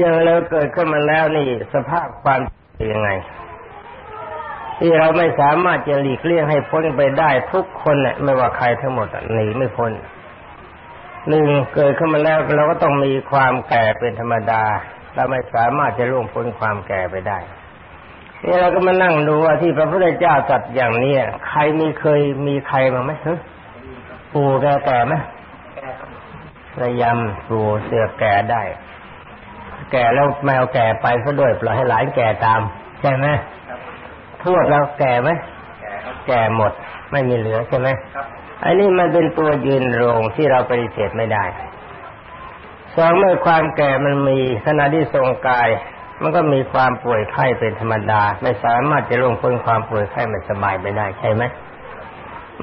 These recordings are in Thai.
ยังเราเกิดขึ้นมาแล้วนี่ สภาพความเป็นยังไง ที่เราไม่สามารถจะหลีกเลี่ยงให้พ้นไปได้ทุกคนเนี่ยไม่ว่าใครทั้งหมดหนีไม่พ้นหนึ่งเกิดขึ้นมาแล้วเราก็ต้องมีความแก่เป็นธรรมดา เราไม่สามารถจะล่วงพ้นความแก่ไปได้นี่เราก็มานั่งดูว่าที่พระพุทธเจ้าจัดอย่างนี้ใครมีเคยมีใครมาไหมฮะปู่แก่แก่ไหมระยำปู่เสือแก่ได้ แก่แล้วแมวแก่ไปซะด้วยปล่อยให้หลานแก่ตาม ใช่ไหมทวดเราแก่ไหมแก่หมด ไม่มีเหลือใช่ไหมอันนี้มันเป็นตัวยืนโรงที่เราปฏิเสธไม่ได้สองเมื่อความแก่มันมีขณะที่ทรงกาย มันก็มีความป่วยไข้เป็นธรรมดา ไม่สามารถจะล่วงพ้นความป่วยไข้ไม่สบายไปได้ใช่ไหม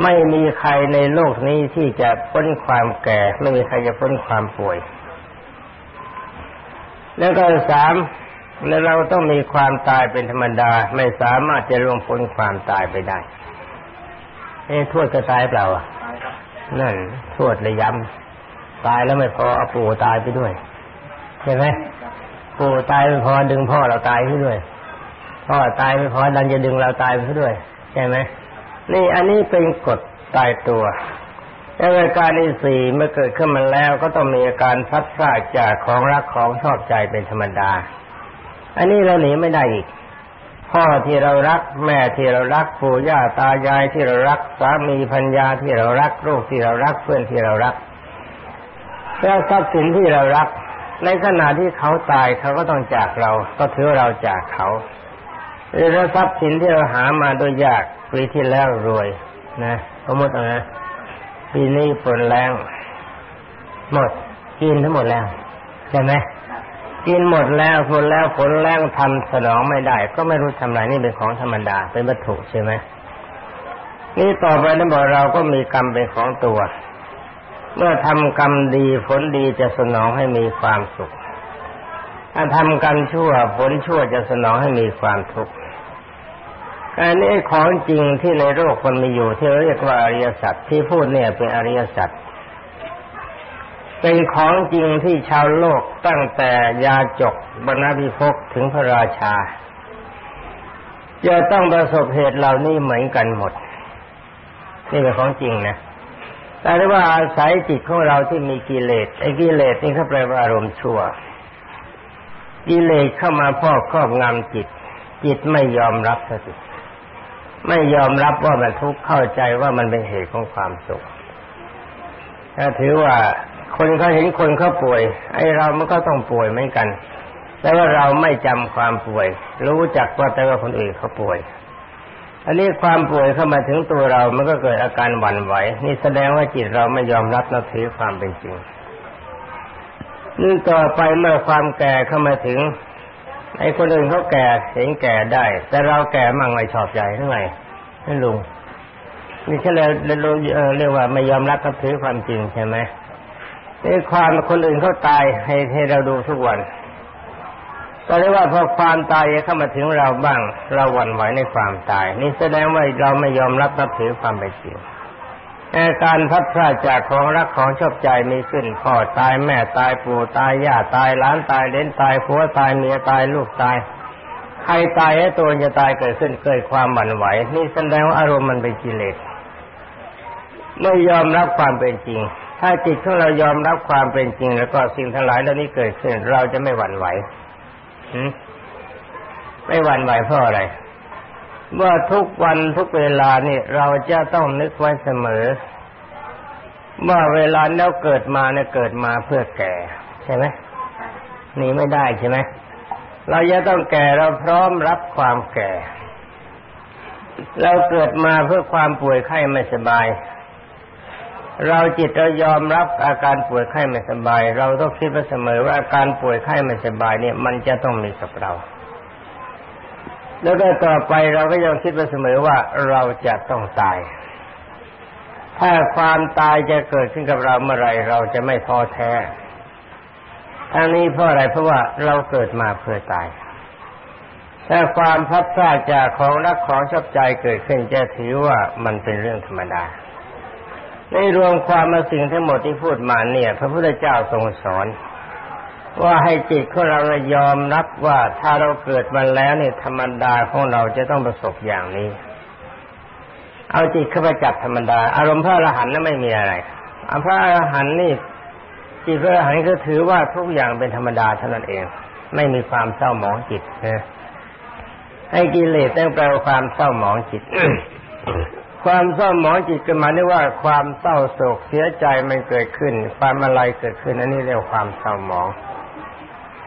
ไม่มีใครในโลกนี้ที่จะพ้นความแก่ ไม่มีใครจะพ้นความป่วย แล้วก็สามแล้วเราต้องมีความตายเป็นธรรมดา ไม่สามารถจะล่วงพ้นความตายไปได้เอ้ทวดก็ตายเปล่าอะนั่นทวดเลยย้ำตายแล้วไม่พอเอาปู่ตายไปด้วยใช่ไหมปู่ตายไม่พอดึงพ่อเราตายไปด้วย พ่อตายไม่พอดันจะดึงเราตายไปด้วยใช่ไหมนี่อันนี้เป็นกฎตายตัว แล้วอาการที่สี่เมื่อเกิดขึ้นมาแล้วก็ต้องมีอาการพัดพลาดจากของรักของชอบใจเป็นธรรมดา อันนี้เราหนีไม่ได้อีก พ่อที่เรารัก แม่ที่เรารักปู่ย่าตายายที่เรารักสามีพัญญาที่เรารักลูกที่เรารักเพื่อนที่เรารักแล้วทรัพย์สินที่เรารัก ในขณะที่เขาตายเขาก็ต้องจากเรา ก็ถือเราจากเขาหรือทรัพย์สินที่เราหามาโดยยากปีที่แล้วรวย นะสมมตินะ ปีนี้ฝนแรงหมดกินทั้งหมดแล้วใช่ไหมกินหมดแล้วฝนแล้วฝนแรงทำสนองไม่ได้ ก็ไม่รู้ทำไรนี่เป็นของธรรมดาเป็นวัตถุใช่ไหมนี่ต่อไปนั้นบอกเราก็มีกรรมเป็นของตัว เมื่อทำกรรมดีผลดีจะสนองให้มีความสุขถ้าทำกรรมชั่วผลชั่วจะสนองให้มีความทุกข์ อันนี้ของจริงที่ในโลกคนมีอยู่ที่เรียกว่าอริยสัจที่พูดเนี่ยเป็นอริยสัจเป็นของจริงที่ชาวโลกตั้งแต่ยาจกบรรณพิภพถึงพระราชาจะต้องประสบเหตุเหล่านี้เหมือนกันหมด นี่เป็นของจริงนะแต่ว่าอาศัยจิตของเราที่มีกิเลสไอ้กิเลสนี่เขาแปลว่าอารมณ์ชั่ว กิเลสเข้ามาพอกครอบงำจิต จิตไม่ยอมรับสติ ไม่ยอมรับว่ามันทุกข์เข้าใจว่ามันเป็นเหตุของความสุข ถ้าถือว่าคนเขาเห็นคนเขาป่วย ไอ้เรามันก็ต้องป่วยเหมือนกัน แต่ว่าเราไม่จำความป่วย รู้จักว่าแต่ว่าคนอื่นเขาป่วย อันนี้ความป่วยเข้ามาถึงตัวเรา มันก็เกิดอาการหวั่นไหว นี่แสดงว่าจิตเราไม่ยอมรับนับถือความเป็นจริงนี่ต่อไปเมื่อความแก่เข้ามาถึง ไอ้คนอื่นเขาแก่เห็นแก่ได้ แต่เราแก่มั่งไม่ชอบใจเท่าไหร่นั่นลุงนี่แค่เราเรียกว่าไม่ยอมรับกับถือความจริงใช่ไหมไอ้ความคนอื่นเขาตายให้ให้เราดูทุกวันก็เรียกว่าพอความตายเข้ามาถึงเราบ้าง เราหวั่นไหวในความตาย นี่แสดงว่าเราไม่ยอมรับนับถือความเป็นจริง อาการพัดพลาดจากของรักของชอบใจมีขึ้นพ่อตายแม่ตายปู่ตายย่าตายหลานตายเล่นตายผัวตายเมียตายลูกตาย ใครตายให้ตัวจะตายเกิดขึ้นเกิดความหวั่นไหว นี่แสดงว่าอารมณ์มันเป็นกิเลสไม่ยอมรับความเป็นจริง ถ้าจิตของเรายอมรับความเป็นจริง แล้วก็สิ่งทั้งหลายเหล่านี้เกิดขึ้น เราจะไม่หวั่นไหวไม่หวั่นไหวเพราะอะไร เมื่อทุกวันทุกเวลานี่เราจะต้องนึกไว้เสมอเมื่อเวลาแล้วเกิดมาเนี่ยเกิดมาเพื่อแก่ ใช่ไหมนี่ไม่ได้ใช่ไหมเราจะต้องแก่เราพร้อมรับความแก่ เราเกิดมาเพื่อความป่วยไข้ไม่สบาย เราจิตเรายอมรับอาการป่วยไข้ไม่สบาย เราต้องคิดไว้เสมอว่าอาการป่วยไข้ไม่สบายเนี่ย มันจะต้องมีกับเรา แล้วก็ต่อไปเราก็ยังคิดไปเสมอว่าเราจะต้องตาย ถ้าความตายจะเกิดขึ้นกับเราเมื่อไรเราจะไม่ท้อแท้ทั้งนี้เพราะอะไรเพราะว่าเราเกิดมาเพื่อตาย ถ้าความพัดพลาดจากของรักของชอบใจเกิดขึ้นจะถือว่ามันเป็นเรื่องธรรมดาในรวมความมาสิ่งทั้งหมดที่พูดมาเนี่ย พระพุทธเจ้าทรงสอน ว่าให้จิตของเรายอมรับว่าถ้าเราเกิดมาแล้วเนี่ยธรรมดาของเราจะต้องประสบอย่างนี้เอาจิตเข้าไปจับธรรมดา อารมณ์พระอรหันต์นั้นไม่มีอะไรอพระอรหันต์นี่จิตพระอรหันต์ก็ถือว่าทุกอย่างเป็นธรรมดาเท่านั้นเอง ไม่มีความเศร้าหมองจิตนะให้กิเลสต้องแปลความเศร้าหมองจิต ความเศร้าหมองจิตก็หมายถึงว่าความเศร้าโศกเสียใจมันเกิดขึ้น ความอะไรเกิดขึ้นอันนี้เรียกความเศร้าหมอง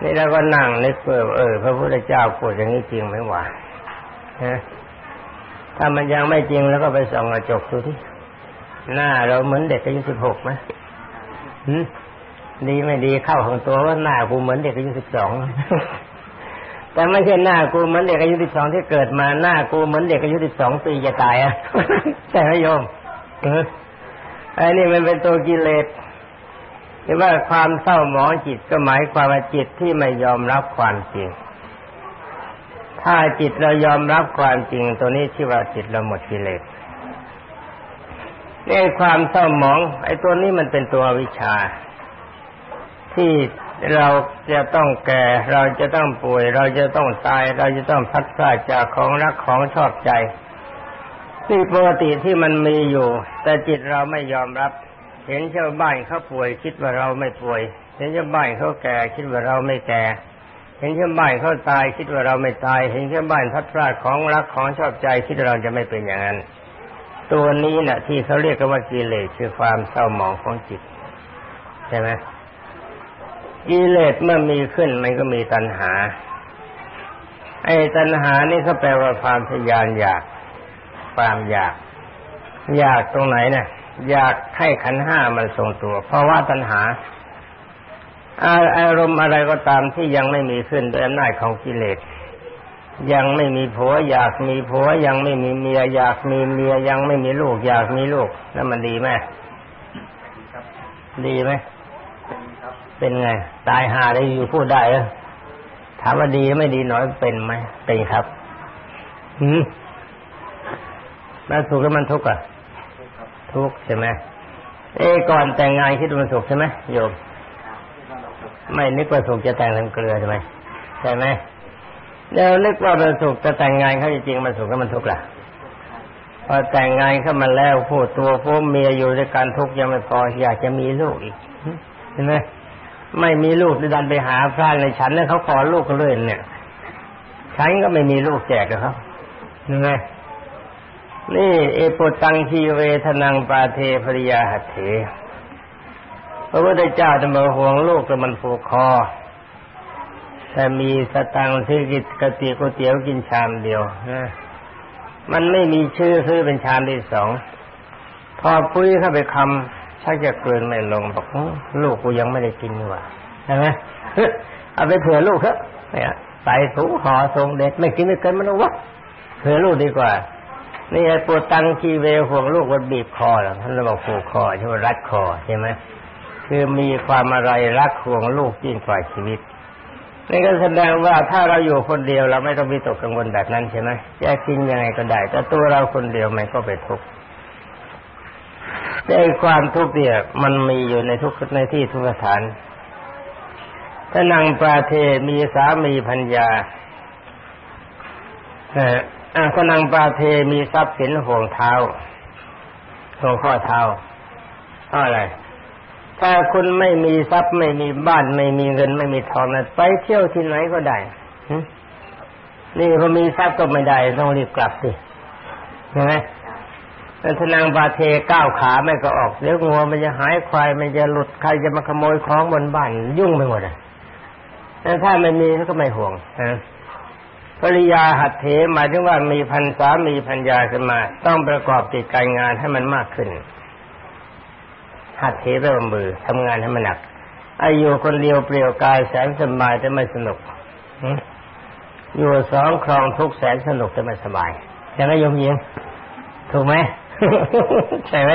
นี่เราก็นั่งนึกเปิดเออพระพุทธเจ้าพูดอย่างนี้จริงไหมวะฮะถ้ามันยังไม่จริงแล้วก็ไปส่องกระจกดูที่หน้าเราเหมือนเด็กอายุสิบหกไหมดีไม่ดีเข้าของตัวว่าหน้ากูเหมือนเด็กอายุสิบสองแต่ไม่ใช่หน้ากูเหมือนเด็กอายุสิบสองที่เกิดมาหน้ากูเหมือนเด็กอายุสิบสองปีจะตายอะใช่ไหมโยมเออไอ้นี่มันเป็นตัวกิเลส ที่ว่าความเศร้าหมองจิตก็หมายความว่าจิตที่ไม่ยอมรับความจริง ถ้าจิตเรายอมรับความจริง ตัวนี้ชื่อว่าจิตเราหมดกิเลสนี่ความเศร้าหมอง ไอ้ตัวนี้มันเป็นตัววิชา ที่เราจะต้องแก่ เราจะต้องป่วย เราจะต้องตาย เราจะต้องพัดพลาดจากของรักของชอบใจนี่ปกติที่มันมีอยู่ แต่จิตเราไม่ยอมรับ เห็นชาวบ้านเขาป่วยคิดว่าเราไม่ป่วย เห็นชาวบ้านเขาแก่คิดว่าเราไม่แก่ เห็นชาวบ้านเขาตายคิดว่าเราไม่ตาย เห็นชาวบ้านพัดพลาดของรักของชอบใจคิดว่าเราจะไม่เป็นอย่างนั้น ตัวนี้นะ่ะ ที่เขาเรียกกันว่ากิเลสคือความเศร้าหมองของจิตใช่ไหมกิเลสเมื่อมีขึ้นมันก็มีตัณหา ไอ้ตัณหานี่เขาแปลว่าความทยานอยาก ความอยาก อยากตรงไหนเนี่ย อยากให้ขันห้ามันทรงตัว เพราะว่าตัณหา อารมณ์อะไรก็ตามที่ยังไม่มีขึ้นโดยอำนาจของกิเลสยังไม่มีผัว อยากมีผัว ยังไม่มีเมีย อยากมีเมียยังไม่มีลูก อยากมีลูกแล้วมันดีไหมดีไหมเป็นไง ตายหาได้อยู่พูดได้เหรอถามว่าดีไม่ดีน้อยเป็นไหมเป็นครับ หืมมันสุขแล้วมันทุกข์อะ ทุกข์ใช่ไหมเอ้ก่อนแต่งงานคิดว่ามันสุขใช่ไหมโยมไม่นึกว่าสุขจะแต่งน้ำเกลือใช่ไหมใช่ไหมเดี๋ยวนึกว่ามันสุขจะแต่งงานเขาจริงมันสุขแล้วมันทุกข์ล่ะพอแต่งงานเข้ามาแล้วพูดตัวพูดเมียอยู่ด้วยกันทุกข์ยังไม่พออยากจะมีลูกอีกเห็นไหมไม่มีลูกดันไปหาพระในฉันแล้วเขาขอลูกเขาเลยเนี่ยฉันก็ไม่มีลูกแจกกับเขายังไง นี่เอปตังคีเวทนังปาเทภริยาหัตเถพระพุทธเจ้าจะมาห่วงลูกแต่มันผูกคอแต่มีสตังซื้อกิจกติก๋วยเตี๋ยวกินชามเดียวนะมันไม่มีชื่อซื้อเป็นชามที่สอง พอปุ้ยเข้าไปคำชักจะเกินไม่ลงบอกลูกกูยังไม่ได้กินว่ะใช่ไหมเอาไปเผื่อลูกเถอะเนี่ยใส่ถุงห่อทรงเด็กไม่กินไม่เกินมันวะเผื่อลูกดีกว่า นี่ไอ้ปวดตังคีเวห่วงลูกมันบีบคอหรอท่านเราบอกผูกคอใช่ไหมรัดคอใช่ไหมคือมีความอะไรรักห่วงลูกยิ่งกว่าชีวิตนี่ก็แสดงว่าถ้าเราอยู่คนเดียวเราไม่ต้องมีตกกังวลแบบนั้นใช่ไหมจะกินยังไงก็ได้ แต่ตัวเราคนเดียวมันก็ไปทุกข์แต่ความทุกข์เนี่ยมันมีอยู่ในทุกในที่ทุกสถานถ้านางปราเทมีสามีพัญญา เออถ้านางปราเทมีทรัพย์สินห่วงเท้าห่วงข้อเท้าเพราะอะไรถ้าคุณไม่มีทรัพย์ไม่มีบ้านไม่มีเงินไม่มีทองนะไปเที่ยวที่ไหนก็ได้นี่พอมีทรัพย์ก็ไม่ได้ต้องรีบกลับสิใช่ไหมแต่ทนางบาเทก้าวขาไม่ก็ออกเดี๋ยวงัวมันจะหายควายมันจะหลุดใครจะมาขโมยของบนบ้านยุ่งไปหมดอะแต่ถ้าไม่มีก็ไม่ห่วงนะ ภริยาหัดเถหมายถึงว่ามีพันสามีพันยาขึ้นมา ต้องประกอบกิจการงานให้มันมากขึ้น หัดเถไปบมือทำงานให้มันหนักอายุคนเดียวเปลี่ยวกายแสนสบายแต่ไม่สนุกอยู่สองครองทุกแสนสนุกแต่ไม่สบายยังไงโยมยิงถูกไหมใช่ไหม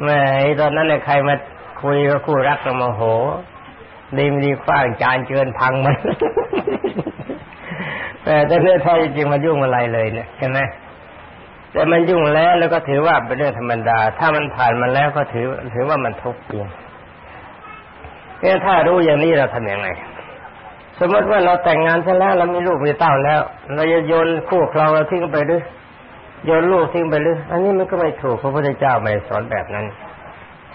เมื่อตอนนั้นเนี่ยใครมาคุยกับคู่รักก็มาโหดีมดีฟ้างจานเจินพังมัน แต่แต่เรื่องแท้จริงมันยุ่งอะไรเลยเนี่ยเห็นไหมแต่มันยุ่งแล้วแล้วก็ถือว่าเป็นเรื่องธรรมดา ถ้ามันผ่านมาแล้วก็ถือ ถือว่ามันทุกข์จริงเนี่ยถ้ารู้อย่างนี้เราทำยังไง สมมติว่าเราแต่งงานซะแล้วเรามีลูกมีเต้าแล้ว เราจะโยนคู่ครองเราทิ้งไปหรือโยนลูกทิ้งไปหรืออันนี้มันก็ไม่ถูกพระพุทธเจ้าไม่สอนแบบนั้น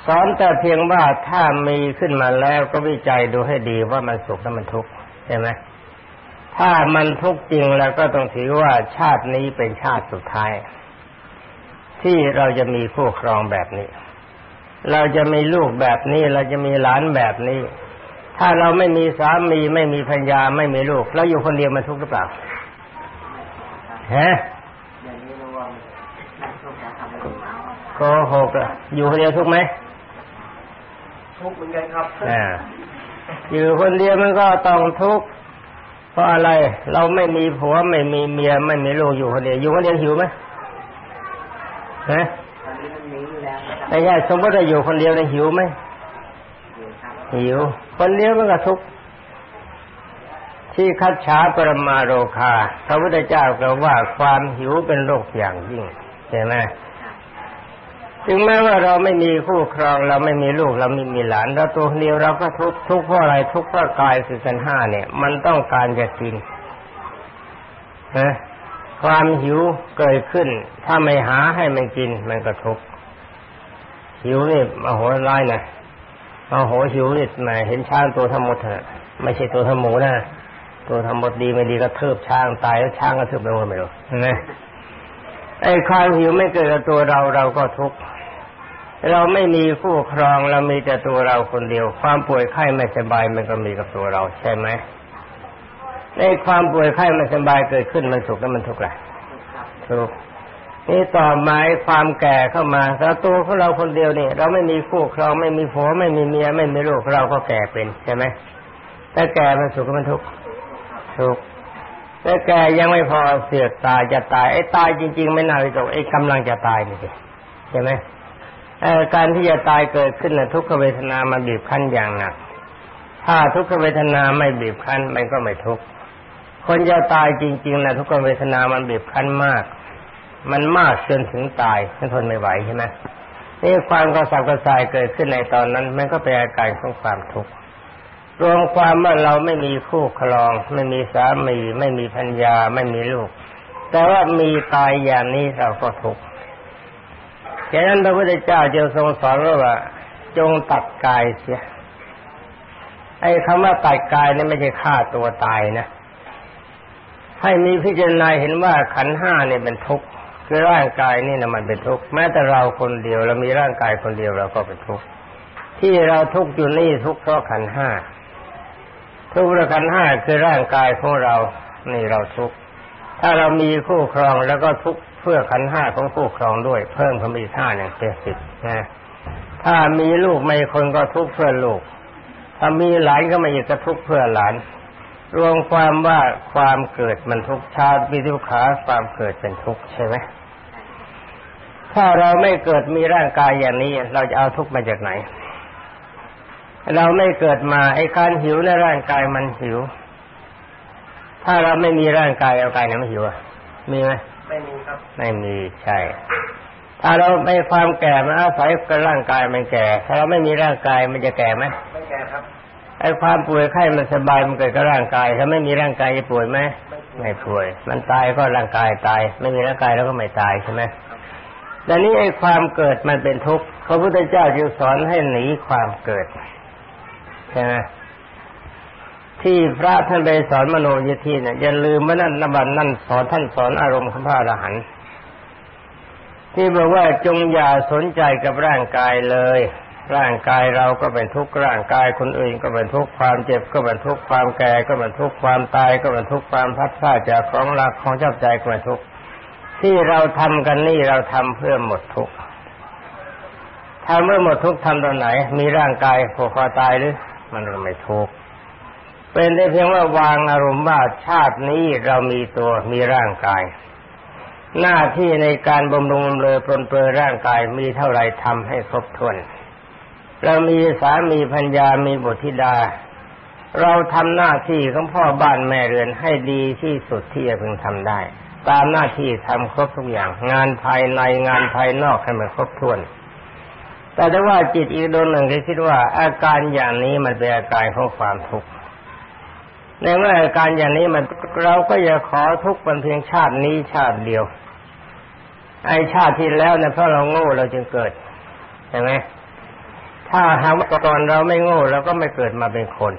สอนแต่เพียงว่าถ้ามีขึ้นมาแล้วก็วิจัยดูให้ดีว่ามันสุขและมันทุกข์ใช่ไหม ถ้ามันทุกข์จริงแล้วก็ต้องถือว่าชาตินี้เป็นชาติสุดท้าย ที่เราจะมีคู่ครองแบบนี้ เราจะมีลูกแบบนี้ เราจะมีหลานแบบนี้ ถ้าเราไม่มีสามีไม่มีพัญญาไม่มีลูกแล้วอยู่คนเดียวมันทุกข์หรือเปล่าฮะโกหกอะอยู่คนเดียวทุกไหมทุกเหมือนกันครับอ่าอยู่คนเดียวมันก็ต้องทุกข์ เพราะอะไรเราไม่มีผัวไม่มีเมียไม่มีลูกอยู่คนเดียวอยู่คนเดียวหิวไหมฮะแต่ญาติสมมติเราอยู่คนเดียวเนี่ยหิวไหมหิว คนเดียวมันก็ทุกข์ที่คัดช้าปรมาโรคาพระพุทธเจ้ากล่าวว่าความหิวเป็นโรคอย่างยิ่งใช่ไหม ถึงแม้ว่าเราไม่มีคู่ครอง เราไม่มีลูกเราไม่มีหลานเราตัวเดียวเราก็ทุกทุกเพราะอะไรทุกเพราะกายคือกันห้าเนี่ย มันต้องการจะกินนะความหิวเกิดขึ้น ถ้าไม่หาให้มันกิน มันก็ทุกหิวนี่มโหร้ายนะมโหหิวนี่แหมเห็นช้างตัวทั้งหมดเถอะไม่ใช่ตัวทั้งหมูนะตัวทั้งหมดดีไม่ดีก็เทิบช้างตายแล้วช้างก็เทิบไปหมดไม่รู้ใช่ไหมไอ้ความหิวไม่เกิดกับตัวเราเราก็ทุกข์ เราไม่มีคู่ครองเรามีแต่ตัวเราคนเดียว ความป่วยไข้ไม่สบายมันก็มีกับตัวเราใช่ไหมในความป่วยไข้ไม่สบายเกิดขึ้นมันสุขแล้วมันทุกข์ละทุกข์นี่ต่อมาความแก่เข้ามาแต่ตัวของเราคนเดียวนี่เราไม่มีคู่ครองไม่มีผัวไม่มีเมียไม่มีลูกเราก็แก่เป็นใช่ไหมแต่แก่มันสุขมันทุกข์ทุกข์แต่แก่ยังไม่พอเสียตายจะตายไอ้ตายจริง ๆ ไม่น่าจะไอ้กำลังจะตายนี่สิใช่ไหม การที่จะตายเกิดขึ้นนะทุกขเวทนามันบีบคั้นอย่างหนัก ถ้าทุกขเวทนาไม่บีบคั้นมันก็ไม่ทุกข์คนจะตายจริงๆนะทุกขเวทนามันบีบคั้นมาก มันมากจนถึงตายมันทนไม่ไหวใช่ไหมนี่ความกระสับกระส่ายเกิดขึ้นในตอนนั้น มันก็เป็นอาการของความทุกข์รวมความว่าเราไม่มีคู่ครอง ไม่มีสามี ไม่มีพัญญาไม่มีลูก แต่ว่ามีตายอย่างนี้เราก็ทุกข์ ฉะนั้นพระพุทธเจ้าจึงทรงสอนว่า จงตัดกายเสีย ไอ้คำว่าตัดกายนี่ไม่ใช่ฆ่าตัวตายนะ ให้มีพิจารณาเห็นว่าขันห้าเนี่ยเป็นทุกข์คือร่างกายนี่นะมันเป็นทุกข์แม้แต่เราคนเดียวเรามีร่างกายคนเดียวเราก็เป็นทุกข์ที่เราทุกข์อยู่นี่ทุกข์เพราะขันห้าทุกข์เพราะขันห้าคือร่างกายของเรา นี่เราทุกข์ถ้าเรามีคู่ครองแล้วก็ทุกข์ พื่อขันห้าของผู้ครองด้วย เพิ่มขึ้นอีกห้าหนึ่งเป็นสิบนะถ้ามีลูกไม่คนก็ทุกข์เพื่อลูก ถ้ามีหลานก็ไม่อีกก็ทุกข์เพื่อหลาน รวมความว่าความเกิดมันทุกชาติวิทุขาความเกิดเป็นทุกข์ใช่ไหมถ้าเราไม่เกิดมีร่างกายอย่างนี้ เราจะเอาทุกข์มาจากไหน เราไม่เกิดมาไอ้การหิวในร่างกายมันหิว ถ้าเราไม่มีร่างกายเอากายนั้นไม่หิวมีไหม ไม่มีครับ ไม่มีใช่ ถ้าเราไม่ความแก่มันอาศัยกับร่างกายมันแก่ ถ้าเราไม่มีร่างกายมันจะแก่ไหมไม่แก่ครับไอ้ความป่วยไข้มันสบายมันเกิดกับร่างกาย ถ้าไม่มีร่างกายจะป่วยไหมไม่ป่วย มันตายก็ร่างกายตาย ไม่มีร่างกายแล้วก็ไม่ตายใช่ไหมแต่นี้ไอ้ความเกิดมันเป็นทุกข์พระพุทธเจ้าจึงสอนให้หนีความเกิดใช่ไหม ที่พระท่านไปสอนมโนยิธีเนี่ยอย่าลืมว่านั่นนบันนั่นสอนท่านสอนอารมณ์ของพระอรหันต์ที่บอกว่าจงอย่าสนใจกับร่างกายเลย ร่างกายเราก็เป็นทุกข์ร่างกายคนอื่นก็เป็นทุกข์ความเจ็บก็เป็นทุกข์ความแก่ก็เป็นทุกข์ความตายก็เป็นทุกข์ความพัดพลาดจากของรักของเจ้าใจก็เป็นทุกข์ที่เราทำกันนี่เราทำเพื่อหมดทุกข์ทำเมื่อหมดทุกข์ทำตอนไหน มีร่างกายผูกคอตายหรือ มันก็ไม่ทุกข์ เป็นได้เพียงว่าวางอารมณ์ว่าชาตินี้เรามีตัวมีร่างกาย หน้าที่ในการบำรุงบำเรอปลนเปลือร่างกายมีเท่าไรทำให้ครบถ้วนเรามีสามีพัญญามีบุตรธิดา เราทำหน้าที่ของพ่อบ้านแม่เรือนให้ดีที่สุดที่จะพึงทำได้ ตามหน้าที่ทำครบทุกอย่าง งานภายในงานภายนอกให้มันครบถ้วนแต่ถ้าว่าจิตอีกดวงหนึ่งคิดว่าอาการอย่างนี้มันเป็นอาการของความทุกข์ ในเมื่อการอย่างนี้มันเราก็อย่าขอทุกข์มันเพียงชาตินี้ชาติเดียว ไอชาติที่แล้วเนี่ยเพราะเราโง่เราจึงเกิดใช่ไหมถ้าหากว่าก่อนเราไม่โง่เราก็ไม่เกิดมาเป็นคน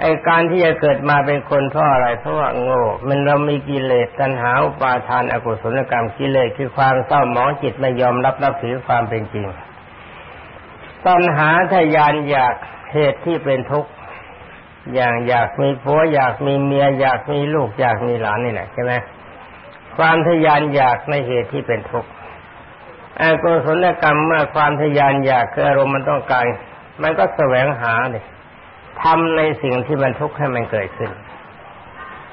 ไอการที่จะเกิดมาเป็นคนเพราะอะไรเพราะว่าโง่ มันเรามีกิเลสตัณหาอุปาทานอกุศลกรรมกิเลสคือความเศร้าหมองจิตไม่ยอมรับรับถือความเป็นจริงตัณหาทยานอยากเหตุที่เป็นทุกข์ อย่างอยากมีผัวอยากมีเมียอยากมีลูกอยากมีหลานนี่แหละใช่ไหมความทยานอยากในเหตุที่เป็นทุกข์อกุศลกรรมเมื่อความทยานอยากคืออารมณ์มันต้องการ มันก็แสวงหาเนี่ยทำในสิ่งที่มันทุกข์ให้มันเกิดขึ้น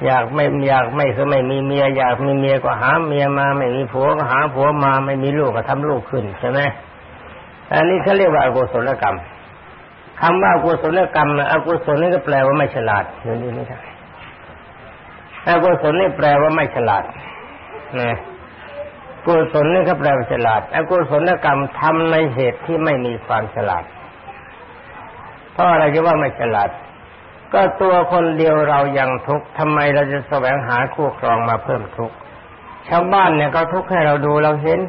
อยากไม่อยากไม่คือไม่มีเมีย อยากมีเมียก็หาเมียมา ไม่มีผัวก็หาผัวมา ไม่มีลูกก็ทำลูกขึ้นใช่ไหมอันนี้เขาเรียกว่าอกุศลกรรม คำว่าอกุศลกรรมอกุศลนี่ก็แปลว่าไม่ฉลาดนี่นี่นี่อกุศลนี่แปลว่าไม่ฉลาดนะกุศลนี่ก็แปลว่าฉลาดอกุศลกรรมทำในเหตุที่ไม่มีความฉลาดเพราะอะไรจะว่าไม่ฉลาด ก็ตัวคนเดียวเรายังทุกข์ทำไมเราจะแสวงหาคู่ครองมาเพิ่มทุกข์ชาวบ้านเนี่ยเขาทุกข์ให้เราดูเราเห็น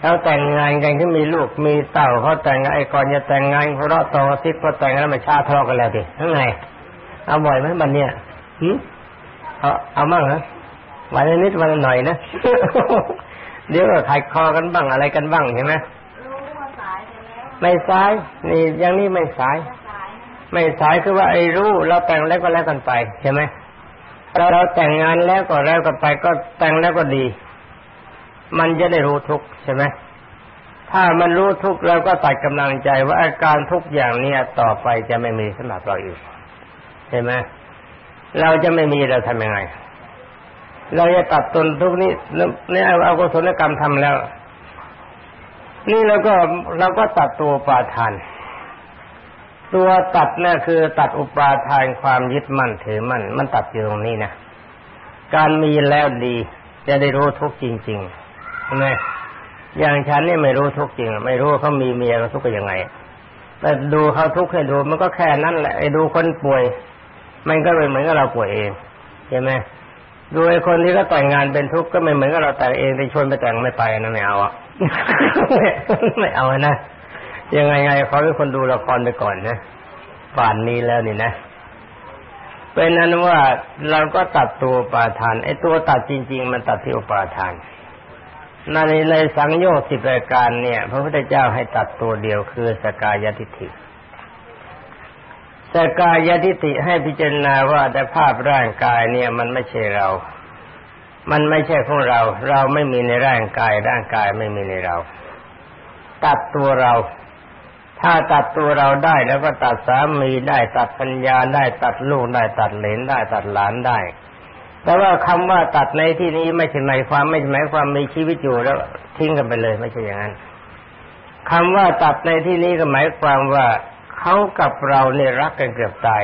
เขาแต่งงานกันที่มีลูกมีเต่าเขาแต่งไอ้ก่อนจะแต่งงานเขาเราะต่อทิศพอแต่งแล้วมาชาทะเลาะกันแล้วดิทั้งไงเอาบ่อยไหมบันเนี่ยหืเอาเอามั่งนะวันนิดวันหน่อยนะเดี๋ยวก็ขัดคอกันบ้างอะไรกันบ้างใช่ไหมไม่สายนี่ยังนี่ไม่สาย ไม่สายคือว่าไอ้รู้เราแต่งแล้วก็แล้วกันไปใช่ไหมเราเราแต่งงานแล้วก็แล้วกันไปก็แต่งแล้วก็ดี มันจะได้รู้ทุก ใช่ไหมถ้ามันรู้ทุกแล้วก็ตัดกำลังใจว่าอาการทุกอย่างเนี้ยต่อไปจะไม่มีสำหรับเราอีกเห็นไหมเราจะไม่มีเราทำยังไง เราจะตัดตนทุกนี้นี่เอากุศลกรรมทำแล้ว นี่เราก็เราก็ตัดตัวปาทาน ตัวตัดนี่คือตัดอุปาทานความยึดมั่นถือมั่นมันตัดอยู่ตรงนี้นะการมีแล้วดี จะได้รู้ทุกจริงๆใช่ไหม อย่างฉันนี่ไม่รู้ทุกจริง ไม่รู้เขามีเมียเขาทุกข์กันยังไง แต่ดูเขาทุกข์ให้ดูมันก็แค่นั้นแหละไอ้ดูคนป่วย มันก็เป็นเหมือนกับเราป่วยเองใช่ไหมดูไอ้คนที่ก็แต่งงานเป็นทุกข์ก็ไม่เหมือนกับเราแต่งเองไปชวนไปแต่งไม่ไปนะไม่เอาอะไม่เอานะยังไงไงเขาเป็นคนดูละครไปก่อนนะป่านนี้แล้วนี่นะเป็นนั้นว่าเราก็ตัดตัวปาทานไอ้ตัวตัดจริง ๆ มันตัดที่อุปาทาน ในในสังโยชน์สิบรายการเนี่ย พระพุทธเจ้าให้ตัดตัวเดียวคือสกายทิฏฐิสกายทิฏฐิให้พิจารณาว่าแต่ภาพร่างกายเนี่ยมันไม่ใช่เรา มันไม่ใช่ของเรา เราไม่มีในร่างกาย ร่างกายไม่มีในเรา ตัดตัวเรา ถ้าตัดตัวเราได้แล้วก็ตัดสามีได้ตัดปัญญาได้ตัดลูกได้ตัดเหลนได้ตัดหลานได้ แต่ว่าคำว่าตัดในที่นี้ไม่ใช่หมายความไม่ใช่หมายความมีชีวิตอยู่แล้วทิ้งกันไปเลย ไม่ใช่อย่างนั้นคำว่าตัดในที่นี้ก็หมายความว่าเขากับเราเนี่ยรักกันเกือบตาย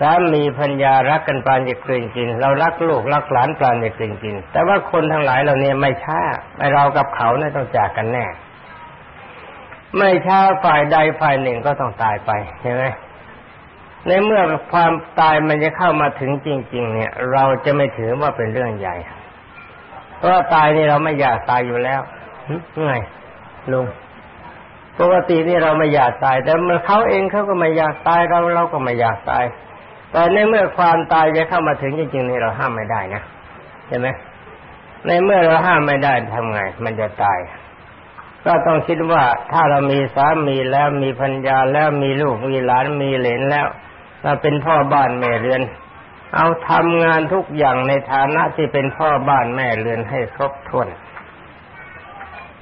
สามีพัญญารักกันปานจะกลืนกิน เรารักลูกรักหลานปานจะกลืนกิน แต่ว่าคนทั้งหลายเราเนี่ยไม่ช้าไอเรากับเขาเนี่ยต้องจากกันแน่ ไม่ช้าฝ่ายใดฝ่ายหนึ่งก็ต้องตายไปใช่ไหม ในเมื่อความตายมันจะเข้ามาถึงจริง ๆ เนี่ย เราจะไม่ถือว่าเป็นเรื่องใหญ่ เพราะตายนี่เราไม่อยากตายอยู่แล้วไงลุงปกตินี่เราไม่อยากตาย แต่เมื่อเขาเองเขาก็ไม่อยากตายเราเราก็ไม่อยากตาย แต่ในเมื่อความตายจะเข้ามาถึงจริงๆนี่เราห้ามไม่ได้นะใช่ไหมในเมื่อเราห้ามไม่ได้ทำไง มันจะตาย ก็ต้องคิดว่าถ้าเรามีสามีแล้วมีพัญญาแล้วมีลูกมีหลานมีเหลนแล้ว ถ้าเป็นพ่อบ้านแม่เรือน เอาทำงานทุกอย่างในฐานะที่เป็นพ่อบ้านแม่เรือนให้ครบถ้วน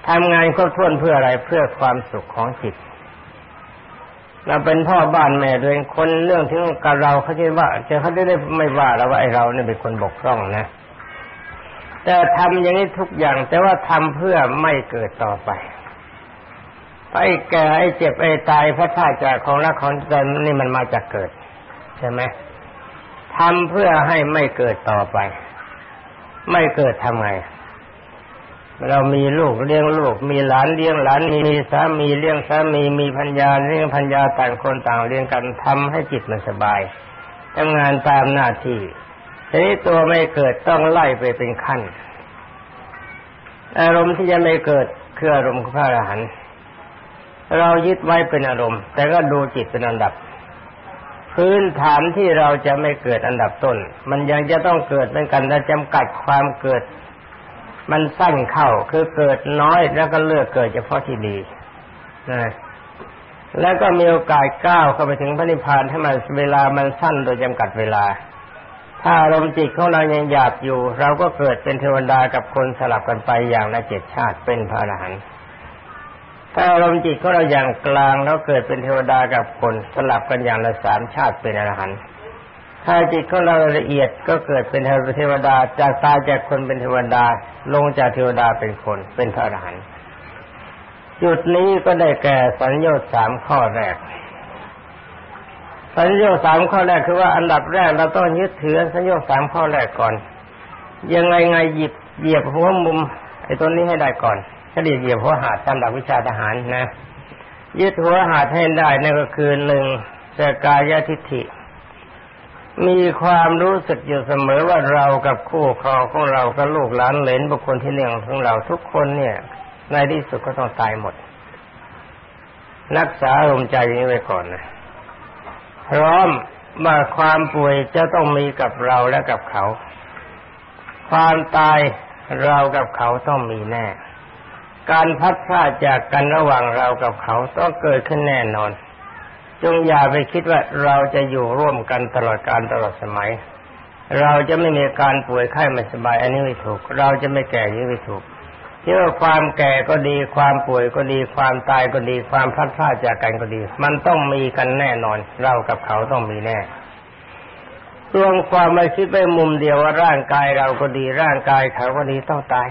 ทำงานครบถ้วนเพื่ออะไรเพื่อความสุขของจิต เราเป็นพ่อบ้านแม่เรือนคนเรื่องที่กับเราเขาจะว่าจะเขาได้ไม่ว่าเราว่าไอเราเนี่ยเป็นคนบกพร่องนะ แต่ทำอย่างนี้ทุกอย่าง แต่ว่าทำเพื่อไม่เกิดต่อไปไอ้แก่ไอ้เจ็บไอ้ตายพระท่าจากของรักของใจนี่มันมาจากเกิด ใช่ไหมทำเพื่อให้ไม่เกิดต่อไป ไม่เกิดทำไง เรามีลูกเลี้ยงลูก มีหลานเลี้ยงหลานมีสามีเลี้ยงสามีมีพัญญาเลี้ยงพัญญาต่างคนต่างเลี้ยงกันทำให้จิตมันสบายทำงานตามหน้าที่ทีนี้ตัวไม่เกิดต้องไล่ไปเป็นขั้น อารมณ์ที่จะไม่เกิดคืออารมณ์พระอรหันต์เรายึดไว้เป็นอารมณ์ แต่ก็ดูจิตเป็นอันดับ พื้นฐานที่เราจะไม่เกิดอันดับต้น มันยังจะต้องเกิดเหมือนกันแต่จำกัดความเกิด มันสั้นเข้าคือเกิดน้อยแล้วก็เลือกเกิดเฉพาะที่ดีนะแล้วก็มีโอกาสก้าวเข้าไปถึงพระนิพพานให้มันเวลามันสั้นโดยจำกัดเวลา ถ้าอารมณ์จิตของเรายังหยาบอยู่ เราก็เกิดเป็นเทวดากับคนสลับกันไปอย่างละเจ็ดชาติเป็นพระอรหันต์ ถ้าอารมณ์จิตของเราอย่างกลางแล้วเกิดเป็นเทวดากับคนสลับกันอย่างละสามชาติเป็นอรหันต์ถ้าจิตของเราละเอียดก็เกิดเป็นเทวดาจากตายจากคนเป็นเทวดาลงจากเทวดาเป็นคนเป็นพระอรหันต์จุดนี้ก็ได้แก่สัญญาสามข้อแรก สัญญาสามข้อแรกคือว่าอันดับแรกเราต้องยึดถือสัญญาสามข้อแรกก่อน ยังไงไงหยิบเหยียบหัวมุมไอ้ตัวนี้ให้ได้ก่อน ถ้าเรียเหยียบหัวหาดตามหลักวิชาทหารนะยึดหัวหาดให้ได้นั่นก็คือหนึ่งสกายทิฏฐิ มีความรู้สึกอยู่เสมอว่าเรากับคู่ครองของเรากับลูกหลานเหลนบุคคลที่เลี้ยงของเราทุกคนเนี่ย ในที่สุดก็ต้องตายหมด รักษาลมใจนี้ไว้ก่อนนะพร้อมว่าความป่วยจะต้องมีกับเราและกับเขา ความตายเรากับเขาต้องมีแน่ การพัดพลาดจากกันระหว่างเรากับเขาต้องเกิดขึ้นแน่นอน จงอย่าไปคิดว่าเราจะอยู่ร่วมกันตลอดการตลอดสมัย เราจะไม่มีการป่วยไข้ไม่สบาย อันนี้ไม่ถูก เราจะไม่แก่ยี่ไม่ถูกที่ว่าความแก่ก็ดีความป่วยก็ดีความตายก็ดีความพลัดพรากจากกันก็ดี มันต้องมีกันแน่นอน เรากับเขาต้องมีแน่รวมความมาคิดไปมุมเดียวว่าร่างกายเราก็ดีร่างกายเขาก็ดีต้องตาย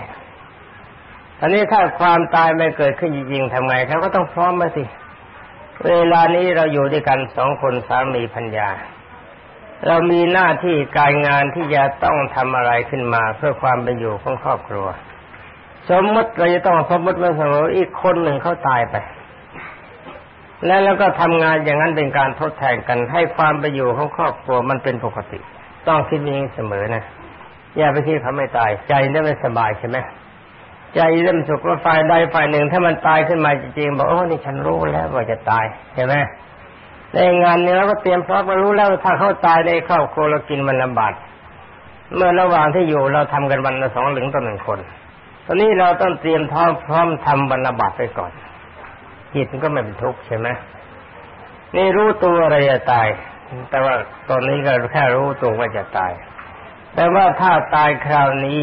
อันนี้ถ้าความตายไม่เกิดขึ้นจริงๆทำไงเขาก็ต้องพร้อมมาสิ เวลานี้เราอยู่ด้วยกันสองคนสามีพัญญา เรามีหน้าที่การงานที่จะต้องทำอะไรขึ้นมาเพื่อความเป็นอยู่ของครอบครัว สมมติเราจะต้องสมมติว่าสมมติอีกคนหนึ่งเขาตายไป แล้วแล้วก็ทำงานอย่างนั้นเป็นการทดแทนกันให้ความไปอยู่ของครอบครัวมันเป็นปกติ ต้องคิดอย่างนี้เสมอนะอย่าไปคิดเขาไม่ตายใจได้ไม่สบายใช่ไหม ใจเริ่มสุขว่าฝ่ายใดฝ่ายหนึ่ง ถ้ามันตายขึ้นมาจริงๆบอกโอ้นี่ฉันรู้แล้วว่าจะตายใช่ไหมในงานนี้เราก็เตรียมพร้อมมารู้แล้วถ้าเขาตายในครอบครัวเรากินมันลำบากเมื่อระหว่างที่อยู่เราทำกันวันละสองหลึงต่อหนึ่งคน ตอนนี้เราต้องเตรียมท้องพร้อมทำบรรณบัตไปก่อนจิตก็ไม่เป็นทุกข์ใช่ไหมนี่รู้ตัวอะไรจะตาย แต่ว่าตอนนี้ก็แค่รู้ตัวว่าจะตาย แต่ว่าถ้าตายคราวนี้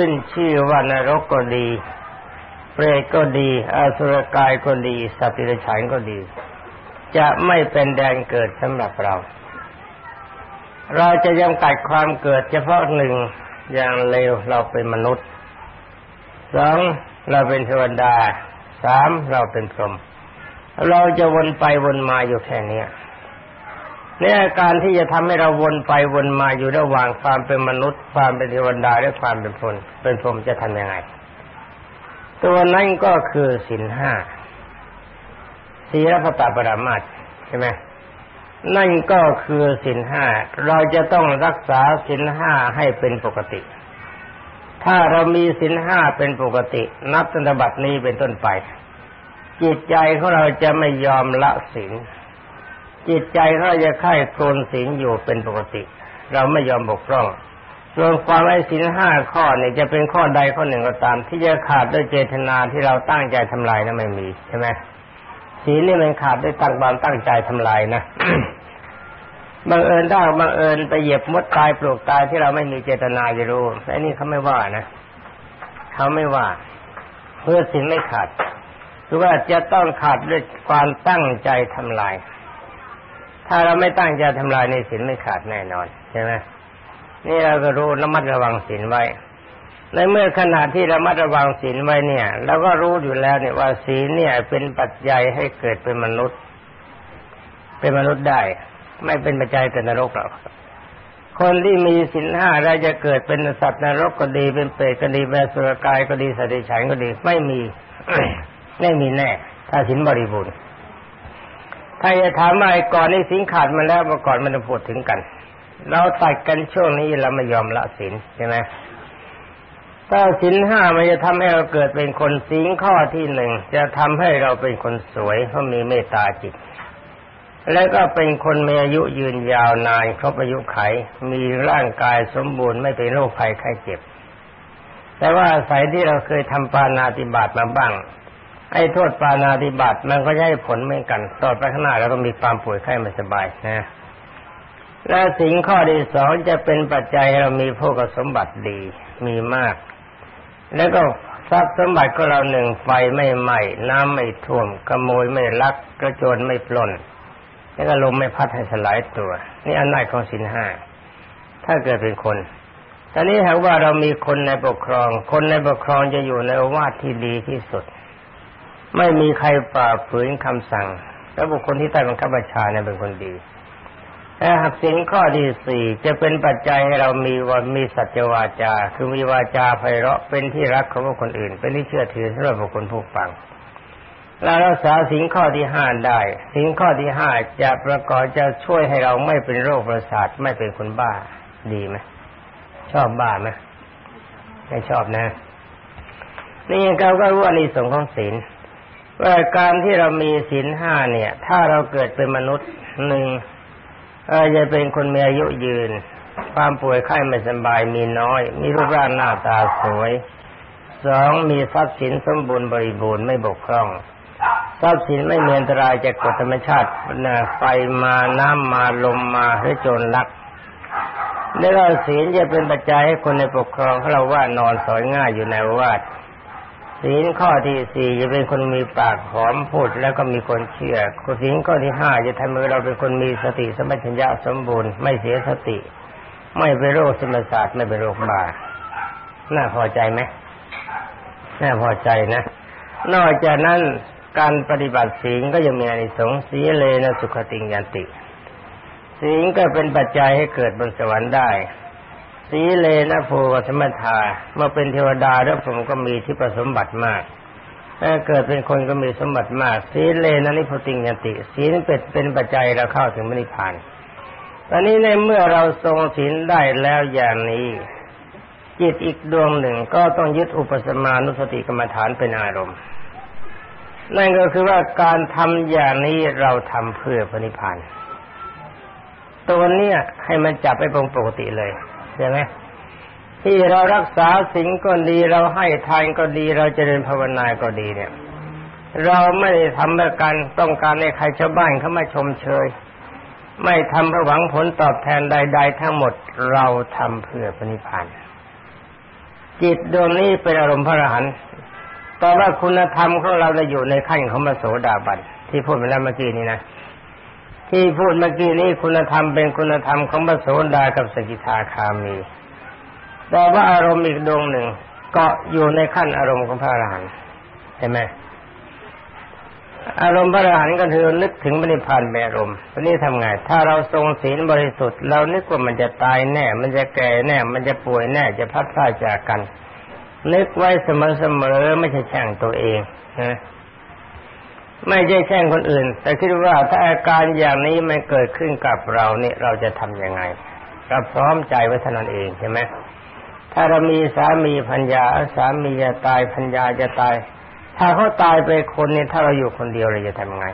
ขึ้นชื่อว่านรกก็ดี เปรตก็ดีอสุรกายก็ดี สัตว์ติรฉานก็ดี จะไม่เป็นแดนเกิดสำหรับเรา เราจะยังกัดความเกิดเฉพาะหนึ่งอย่างเร็วเราเป็นมนุษย์สองเราเป็นเทวดาสามเราเป็นพรหมเราจะวนไปวนมาอยู่แค่นี้ เนี่ยการที่จะทำให้เราวนไปวนมาอยู่ระหว่างความเป็นมนุษย์ ความเป็นเทวดาและความเป็นพรหมเป็นพรหมจะทำยังไง ตัวนั้นก็คือสินห้าศีลพระตาปรามาตใช่ไหมนั่นก็คือสินห้าเราจะต้องรักษาสินห้าให้เป็นปกติ ถ้าเรามีศีลห้าเป็นปกติ นับตั้งแต่บัดนี้เป็นต้นไป จิตใจของเราจะไม่ยอมละศีล จิตใจเราจะค่ายโกนศีลอยู่เป็นปกติ เราไม่ยอมบกพร่องส่วนความไอ้ศีลห้าข้อเนี่ยจะเป็นข้อใดข้อหนึ่งก็ตาม ที่จะขาดด้วยเจตนาที่เราตั้งใจทำลายนั้นไม่มีใช่ไหมศีลนี่มันขาดด้วยตั้งความตั้งใจทำลายนะบังเอิญถ้บังเอิญไปเหยียบมดตายปลูกตายที่เราไม่มีเจตนาจะรู้ไอ้นี่เขาไม่ว่านะเขาไม่ว่า เพื่อสิ่งไม่ขาดคือว่าจะต้องขาดด้วยความตั้งใจทำลาย ถ้าเราไม่ตั้งใจทำลายในศีลไม่ขาดแน่นอนใช่ไหมนี่เราก็รู้ระมัดระวังศีลไว้ในเมื่อขณะที่ระมัดระวังศีลไว้เนี่ยเราก็รู้อยู่แล้วเนี่ยว่าศีลเนี่ย เป็นปัจจัยให้เกิดเป็นมนุษย์ เป็นมนุษย์ได้ ไม่เป็นปัจจัยเกิดนรกหรอกคนที่มีสินห้าเราจะเกิดเป็นสัตว์นรกก็ดีเป็นเปรตก็ดีเป็นสุรกายก็ดีสัตว์ฉันก็ดี ไม่มี ไม่มีแน่ ถ้าสินบริบูรณ์ ถ้าจะถามว่าก่อนนี้สินขาดมาแล้วเมื่อก่อนมันจะพูดถึงกัน เราตัดกันช่วงนี้เราไม่ยอมละสินใช่ไหมถ้าสินห้ามันจะทำให้เราเกิดเป็นคนสิงข้อที่หนึ่งจะทำให้เราเป็นคนสวยเพราะมีเมตตาจิต แล้วก็เป็นคนมีอายุยืนยาวนานครบอายุไข มีร่างกายสมบูรณ์ไม่เป็นโรคภัยไข้เจ็บ แต่ว่าอายที่เราเคยทำปานาติบาตมาบ้าง ไอ้โทษปานาติบาตมันก็ให้ผลเหมือนกันต่อไปข้างหน้าเราก็มีความป่วยไข้ไม่สบายนะและสิ่งข้อที่สองจะเป็นปัจจัยให้เรามีพวกสมบัติดีมีมาก แล้วก็ทรัพย์สมบัติของเราหนึ่งไฟไม่ไหม้น้ำไม่ท่วมขโมยไม่ลักกระโจนไม่ปล้นแล้วก็ลมไม่พัดให้สลายตัว นี่อำนาจของสินห้าถ้าเกิดเป็นคนตอนนี้หากว่าเรามีคนในปกครอง คนในปกครองจะอยู่ในอาวาสที่ดีที่สุด ไม่มีใครฝ่าฝืนคำสั่ง แล้วบุคคลที่ใต้บังคับบัญชาเนี่ยเป็นคนดีแต่หากสินข้อที่สี่จะเป็นปัจจัยให้เรามีว่ามีสัจวาจา คือมีวาจาไพเราะเป็นที่รักของคนอื่น เป็นที่เชื่อถือสำหรับบุคคลผู้ฟังเรารักษาสินข้อที่ห้าได้ สินข้อที่ห้าจะประกอบจะช่วยให้เราไม่เป็นโรคประสาทไม่เป็นคนบ้าดีไหมชอบบ้าไหมไม่ชอบนะ นี่เราก็รู้อันนี้สงของศีล ว่าการที่เรามีศีลห้าเนี่ย ถ้าเราเกิดเป็นมนุษย์หนึ่งอาจะเป็นคนมีอายุยืน ความป่วยไข้ไม่สบายมีน้อย มีรูปร่างหน้าตาสวยสองมีทรัพย์สินสมบูรณ์บริบูรณ์ไม่บกพร่องทรัพย์สินไม่มีอันตรายจากกฎธรรมชาตินะไฟมาน้ำมาลมมาหรือโจรลักแล้วก็ศีลจะเป็นปัจจัยให้คนในปกครองเขาเราว่านอนสอยง่ายอยู่ในวาด ศีลข้อที่สี่จะเป็นคนมีปากหอมพูดแล้วก็มีคนเชื่อศีลข้อที่ห้าจะทำให้เราเป็นคนมีสติสมัชัญญะสมบูรณ์ไม่เสียสติ ไม่เป็นโรคสมศาสตร์ไม่เป็นโรคบ้าน่าพอใจไหมน่าพอใจนะ นอกจากนั้นการปฏิบัติศีลก็ยังมีอานิสงส์สีเลนะสุขติงยันติศีลก็เป็นปัจจัยให้เกิดบนสวรรค์ได้ สีเลนะโพกสมถาเมื่อเป็นเทวดาแล้วผมก็มีที่ประสมบัติมากถ้าเกิดเป็นคนก็มีสมบัติมาก สีเลนะนิพติงยติศีลเป็นเป็นปัจจัยเราเข้าถึงมรรคผานตอนนี้ในเมื่อเราทรงศีลได้แล้วอย่างนี้ จิตอีกดวงหนึ่งก็ต้องยึดอุปสมานุสติกรรมฐานเป็นอารมณ์ นั่นก็คือว่าการทำอย่างนี้เราทำเพื่อพระนิพพานตัวเนี้ยให้มันจับไปปกติเลย ใช่ไหมที่เรารักษาสิ่งก็ดีเราให้ทานก็ดี เราจเจริญภาวนาก็ดีเนี่ย เราไม่ได้ทำเพื่อการต้องการให้ใครชาวบ้านเขามาชมเชย ไม่ทำเพื่อหวังผลตอบแทนใด ๆ ทั้งหมดเราทำเพื่อพระนิพพานจิตดวงนี้เป็นอารมณ์พระอรหันต์แต่ว่าคุณธรรมของเราจะอยู่ในขั้นของมโสดาบันที่พูดไปแล้วเมื่อกี้นี้นะ ที่พูดเมื่อกี้นี้คุณธรรมเป็นคุณธรรมของพระโสดากับสกิทาคามี แต่ว่าอารมณ์อีกดวงหนึ่งเกาะอยู่ในขั้นอารมณ์ของพระอรหันต์เห็นไหมอารมณ์พระอรหันต์ก็คือนึกถึงบริพานแบบอารมณ์ตอนนี้ทำไง ถ้าเราทรงศีลบริสุทธิ์ เรานึกว่ามันจะตายแน่ มันจะแก่แน่ มันจะป่วยแน่ จะพัดพลาดจากกัน นึกไว้เสมอๆไม่ใช่แช่งตัวเองนะ ไม่ใช่แช่งคนอื่น แต่คิดว่าถ้าอาการอย่างนี้มันเกิดขึ้นกับเราเนี่ยเราจะทํำยังไงก็พร้อมใจไว้เท่านั้นเองใช่ไหมถ้าเรามีสามีพัญญาสามีจะตายพัญญาจะตาย ถ้าเขาตายไปคนเนี่ยถ้าเราอยู่คนเดียวเราจะทำยังไง